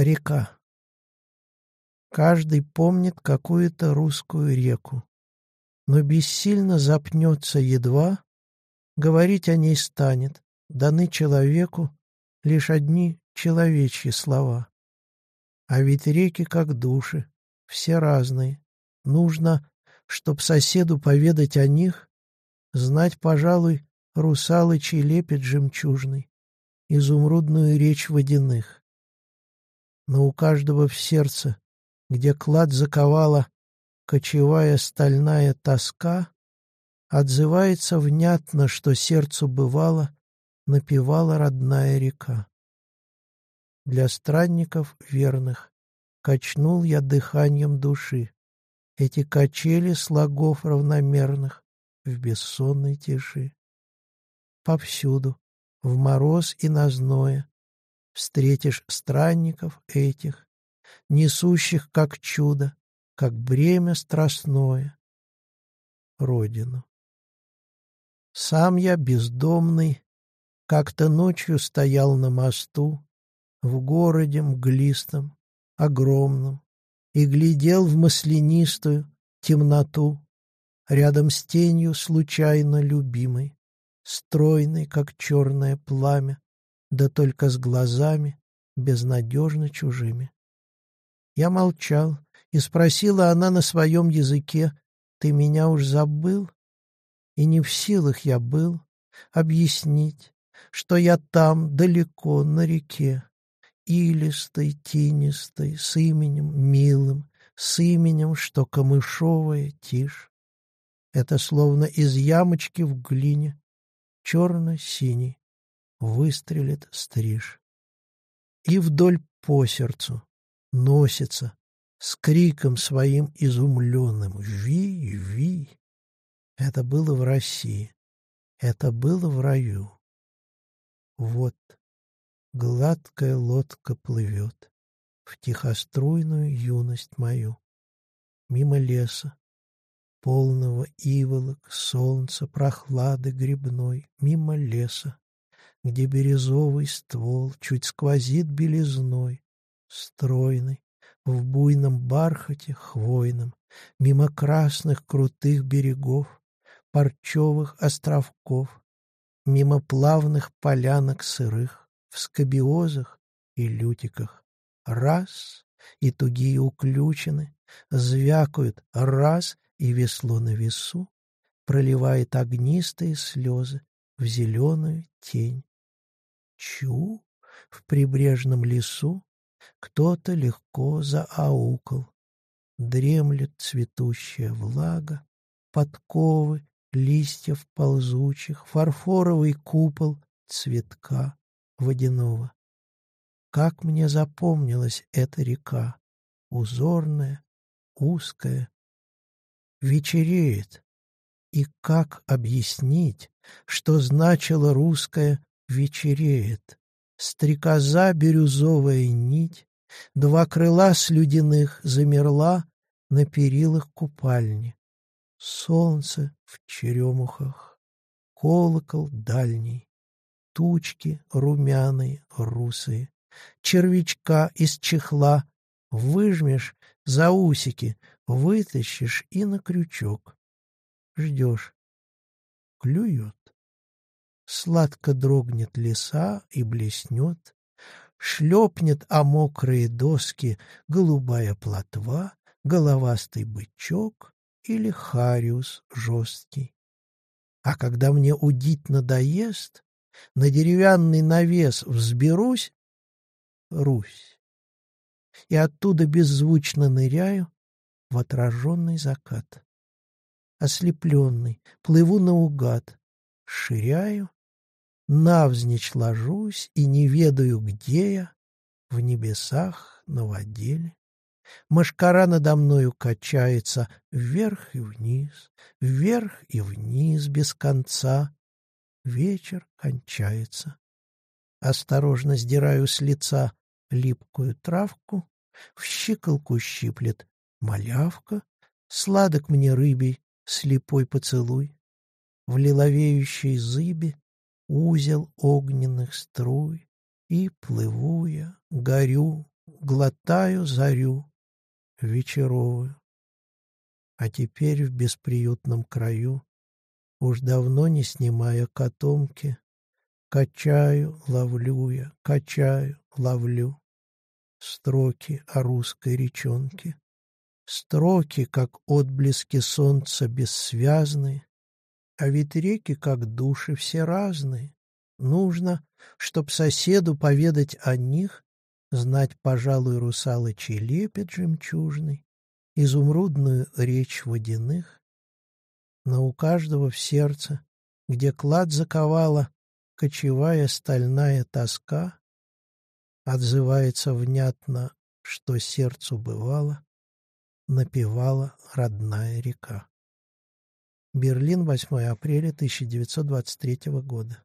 Река. Каждый помнит какую-то русскую реку, но бессильно запнется едва, говорить о ней станет, даны человеку лишь одни человечьи слова. А ведь реки как души, все разные. Нужно, чтоб соседу поведать о них, знать, пожалуй, русалычий лепет жемчужный, изумрудную речь водяных но у каждого в сердце, где клад заковала кочевая стальная тоска, отзывается внятно, что сердцу бывало, напевала родная река. Для странников верных качнул я дыханием души эти качели слогов равномерных в бессонной тиши. Повсюду, в мороз и на зное, встретишь странников этих, несущих как чудо, как бремя страстное, Родину. Сам я, бездомный, как-то ночью стоял на мосту, в городе мглистом, огромном, и глядел в маслянистую темноту, рядом с тенью случайно любимой, стройной, как черное пламя, да только с глазами, безнадежно чужими. Я молчал, и спросила она на своем языке, «Ты меня уж забыл?» И не в силах я был объяснить, что я там, далеко, на реке, илистой, тинистой, с именем милым, с именем, что камышовая тишь. Это словно из ямочки в глине, черно-синий, выстрелит стриж. И вдоль по сердцу носится с криком своим изумленным «Ви! Ви!». Это было в России, это было в раю. Вот гладкая лодка плывет в тихоструйную юность мою, мимо леса, полного иволок, солнца, прохлады грибной, мимо леса, где березовый ствол чуть сквозит белизной, стройный, в буйном бархате хвойном, мимо красных крутых берегов, парчевых островков, мимо плавных полянок сырых, в скобиозах и лютиках. Раз — и тугие уключены, звякают раз — и весло на весу, проливает огнистые слезы в зеленую тень Чу, в прибрежном лесу кто-то легко зааукал. Дремлет цветущая влага, подковы листьев ползучих, фарфоровый купол цветка водяного. Как мне запомнилась эта река, узорная, узкая. Вечереет. И как объяснить, что значило русское вечереет. Стрекоза бирюзовая нить, Два крыла слюдяных замерла На перилах купальни. Солнце в черемухах, Колокол дальний, Тучки румяные, русые, Червячка из чехла Выжмешь за усики, Вытащишь и на крючок. Ждешь. Клюет. Сладко дрогнет леса и блеснет, Шлепнет о мокрые доски голубая плотва, Головастый бычок или хариус жесткий. А когда мне удить надоест, На деревянный навес взберусь — Русь. И оттуда беззвучно ныряю В отраженный закат. Ослепленный, плыву наугад, Ширяю Навзничь ложусь и не ведаю, где я, В небесах, на воделе. Машкара надо мною качается Вверх и вниз, вверх и вниз без конца. Вечер кончается. Осторожно сдираю с лица липкую травку, В щиколку щиплет малявка, Сладок мне рыбий слепой поцелуй. В лиловеющей зыбе узел огненных струй, И плыву я, горю, глотаю зарю вечеровую. А теперь в бесприютном краю, уж давно не снимая котомки, качаю, ловлю я, качаю, ловлю строки о русской речонке. Строки, как отблески солнца бессвязные, а ведь реки, как души, все разные. Нужно, чтоб соседу поведать о них, знать, пожалуй, русалочий лепет жемчужный, изумрудную речь водяных. Но у каждого в сердце, где клад заковала кочевая стальная тоска, отзывается внятно, что сердцу бывало, напевала родная река. Берлин, 8 апреля 1923 года.